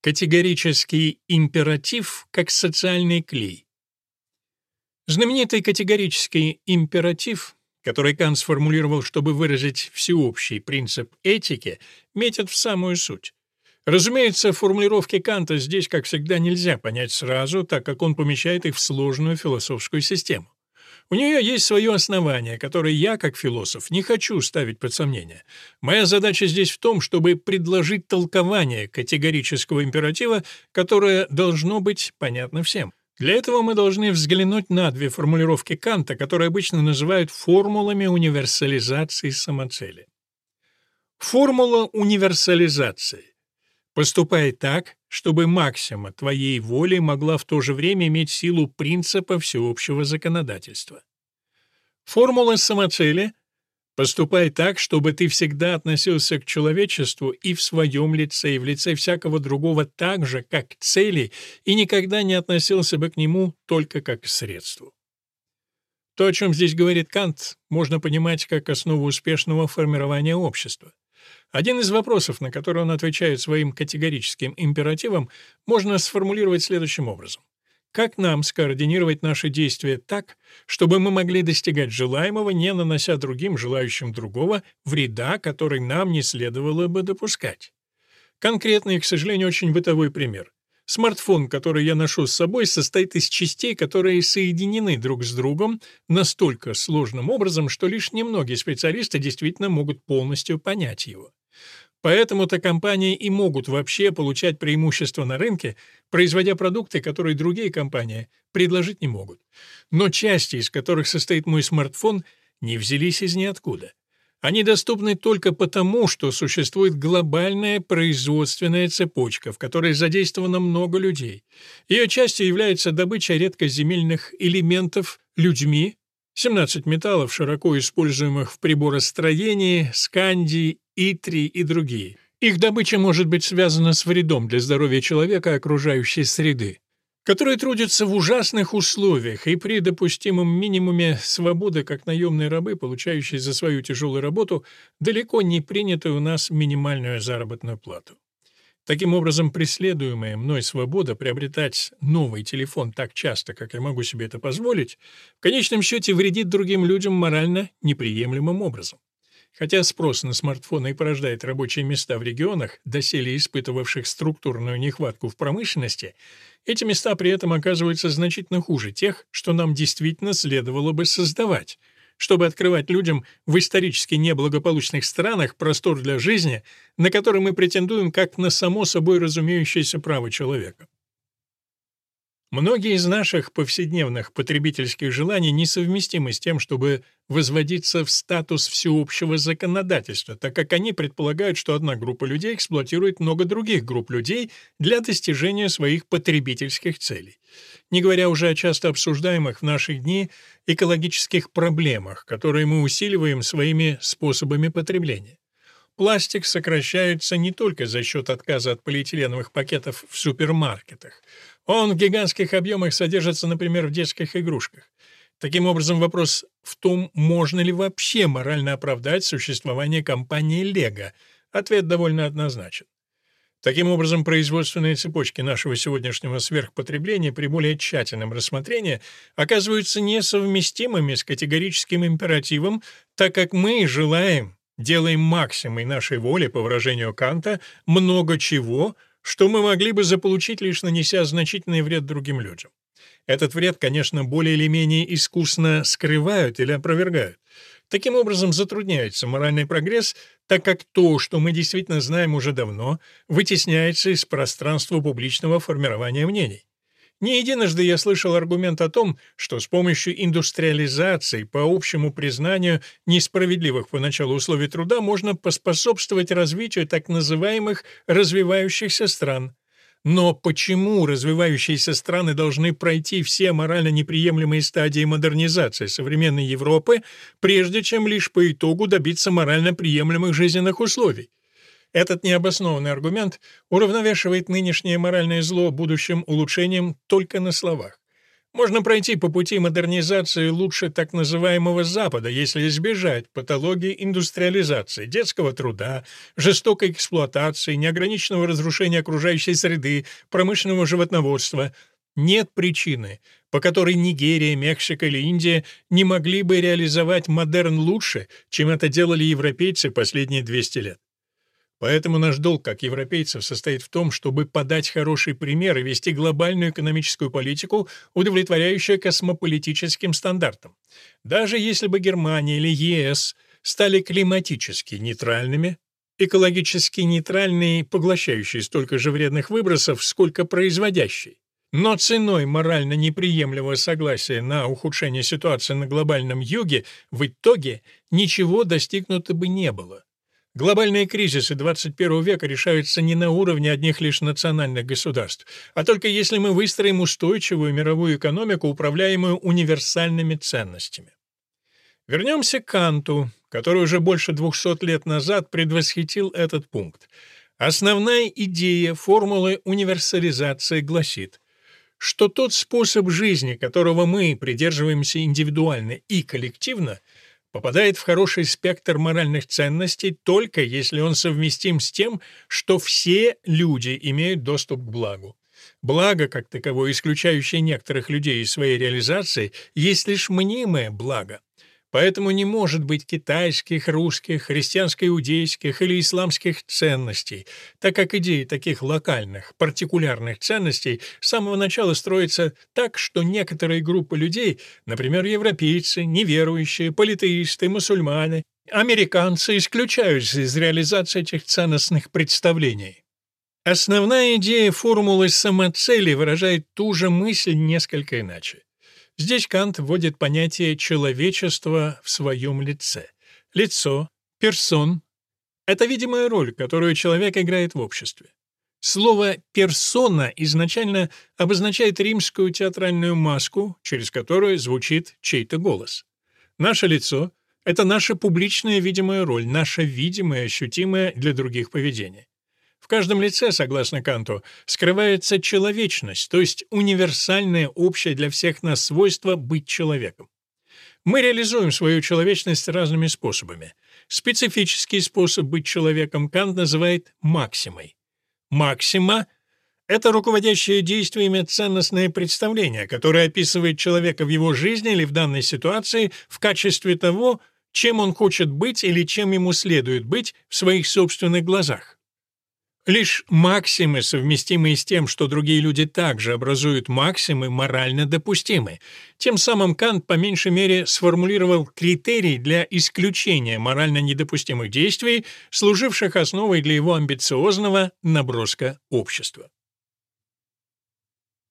Категорический императив как социальный клей. Знаменитый категорический императив, который Кант сформулировал, чтобы выразить всеобщий принцип этики, метит в самую суть. Разумеется, формулировки Канта здесь, как всегда, нельзя понять сразу, так как он помещает их в сложную философскую систему. У нее есть свое основание, которое я, как философ, не хочу ставить под сомнение. Моя задача здесь в том, чтобы предложить толкование категорического императива, которое должно быть понятно всем. Для этого мы должны взглянуть на две формулировки Канта, которые обычно называют формулами универсализации самоцели. Формула универсализации. Поступай так, чтобы максима твоей воли могла в то же время иметь силу принципа всеобщего законодательства. Формула самоцели Поступай так, чтобы ты всегда относился к человечеству и в своем лице, и в лице всякого другого так же, как к цели, и никогда не относился бы к нему только как к средству. То, о чем здесь говорит Кант, можно понимать как основу успешного формирования общества. Один из вопросов, на который он отвечает своим категорическим императивом, можно сформулировать следующим образом. Как нам скоординировать наши действия так, чтобы мы могли достигать желаемого, не нанося другим, желающим другого, вреда, который нам не следовало бы допускать? Конкретный, к сожалению, очень бытовой пример. Смартфон, который я ношу с собой, состоит из частей, которые соединены друг с другом настолько сложным образом, что лишь немногие специалисты действительно могут полностью понять его. Поэтому-то компании и могут вообще получать преимущество на рынке, производя продукты, которые другие компании предложить не могут. Но части, из которых состоит мой смартфон, не взялись из ниоткуда. Они доступны только потому, что существует глобальная производственная цепочка, в которой задействовано много людей. Ее частью является добыча редкоземельных элементов людьми, 17 металлов, широко используемых в приборостроении, скандии, итри и другие. Их добыча может быть связана с вредом для здоровья человека и окружающей среды, которые трудятся в ужасных условиях и при допустимом минимуме свободы, как наемные рабы, получающие за свою тяжелую работу далеко не принятую у нас минимальную заработную плату. Таким образом, преследуемая мной свобода приобретать новый телефон так часто, как я могу себе это позволить, в конечном счете вредит другим людям морально неприемлемым образом. Хотя спрос на смартфоны и порождает рабочие места в регионах, доселе испытывавших структурную нехватку в промышленности, эти места при этом оказываются значительно хуже тех, что нам действительно следовало бы создавать — чтобы открывать людям в исторически неблагополучных странах простор для жизни, на который мы претендуем как на само собой разумеющееся право человека. Многие из наших повседневных потребительских желаний несовместимы с тем, чтобы возводиться в статус всеобщего законодательства, так как они предполагают, что одна группа людей эксплуатирует много других групп людей для достижения своих потребительских целей. Не говоря уже о часто обсуждаемых в наши дни экологических проблемах, которые мы усиливаем своими способами потребления. Пластик сокращается не только за счет отказа от полиэтиленовых пакетов в супермаркетах. Он в гигантских объемах содержится, например, в детских игрушках. Таким образом, вопрос в том, можно ли вообще морально оправдать существование компании «Лего». Ответ довольно однозначен. Таким образом, производственные цепочки нашего сегодняшнего сверхпотребления при более тщательном рассмотрении оказываются несовместимыми с категорическим императивом, так как мы желаем, делаем максимой нашей воли, по выражению Канта, много чего — что мы могли бы заполучить, лишь нанеся значительный вред другим людям. Этот вред, конечно, более или менее искусно скрывают или опровергают. Таким образом, затрудняется моральный прогресс, так как то, что мы действительно знаем уже давно, вытесняется из пространства публичного формирования мнений. Не единожды я слышал аргумент о том, что с помощью индустриализации, по общему признанию несправедливых поначалу условий труда, можно поспособствовать развитию так называемых развивающихся стран. Но почему развивающиеся страны должны пройти все морально неприемлемые стадии модернизации современной Европы, прежде чем лишь по итогу добиться морально приемлемых жизненных условий? Этот необоснованный аргумент уравновешивает нынешнее моральное зло будущим улучшением только на словах. Можно пройти по пути модернизации лучше так называемого Запада, если избежать патологии индустриализации, детского труда, жестокой эксплуатации, неограниченного разрушения окружающей среды, промышленного животноводства. Нет причины, по которой Нигерия, Мексика или Индия не могли бы реализовать модерн лучше, чем это делали европейцы последние 200 лет. Поэтому наш долг, как европейцев, состоит в том, чтобы подать хороший пример и вести глобальную экономическую политику, удовлетворяющую космополитическим стандартам. Даже если бы Германия или ЕС стали климатически нейтральными, экологически нейтральные, поглощающие столько же вредных выбросов, сколько производящие. Но ценой морально неприемлемого согласия на ухудшение ситуации на глобальном юге в итоге ничего достигнуто бы не было. Глобальные кризисы 21 века решаются не на уровне одних лишь национальных государств, а только если мы выстроим устойчивую мировую экономику, управляемую универсальными ценностями. Вернемся к Канту, который уже больше 200 лет назад предвосхитил этот пункт. Основная идея формулы универсализации гласит, что тот способ жизни, которого мы придерживаемся индивидуально и коллективно – попадает в хороший спектр моральных ценностей только если он совместим с тем, что все люди имеют доступ к благу. Благо, как таковое, исключающее некоторых людей из своей реализации, есть лишь мнимое благо. Поэтому не может быть китайских, русских, христианско-иудейских или исламских ценностей, так как идеи таких локальных, партикулярных ценностей с самого начала строятся так, что некоторые группы людей, например, европейцы, неверующие, политеисты, мусульмане, американцы, исключаются из реализации этих ценностных представлений. Основная идея формулы самоцели выражает ту же мысль несколько иначе. Здесь Кант вводит понятие «человечество в своем лице». Лицо, персон — это видимая роль, которую человек играет в обществе. Слово «персона» изначально обозначает римскую театральную маску, через которую звучит чей-то голос. Наше лицо — это наша публичная видимая роль, наше видимое, ощутимое для других поведение. В каждом лице, согласно Канту, скрывается человечность, то есть универсальное общее для всех нас свойство быть человеком. Мы реализуем свою человечность разными способами. Специфический способ быть человеком Кант называет максимой. Максима — это руководящее действиями ценностное представление, которое описывает человека в его жизни или в данной ситуации в качестве того, чем он хочет быть или чем ему следует быть в своих собственных глазах. Лишь максимы, совместимые с тем, что другие люди также образуют максимы, морально допустимы. Тем самым Кант по меньшей мере сформулировал критерий для исключения морально недопустимых действий, служивших основой для его амбициозного наброска общества.